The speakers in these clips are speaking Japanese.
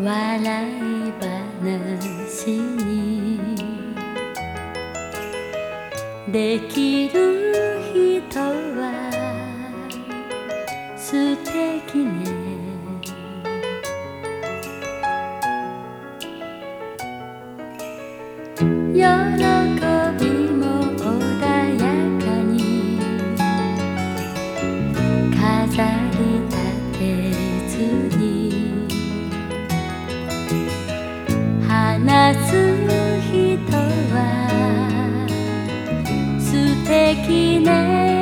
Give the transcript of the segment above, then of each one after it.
笑い話に。できる人は素敵ね。夜話す人は素敵ね。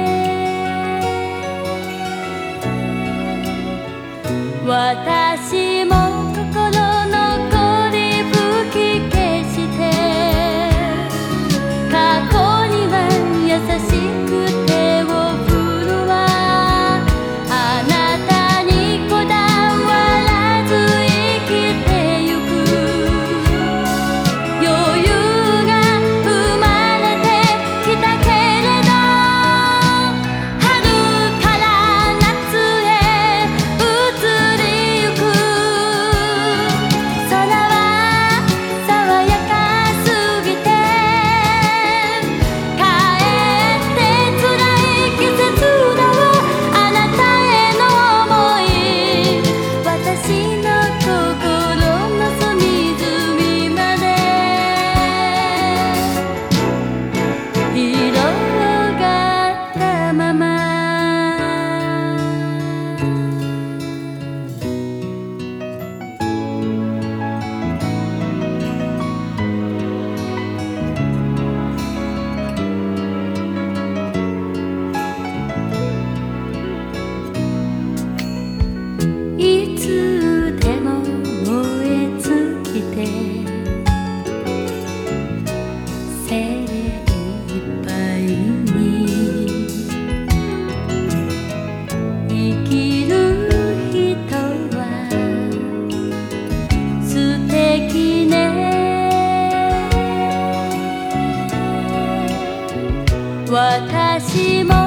私も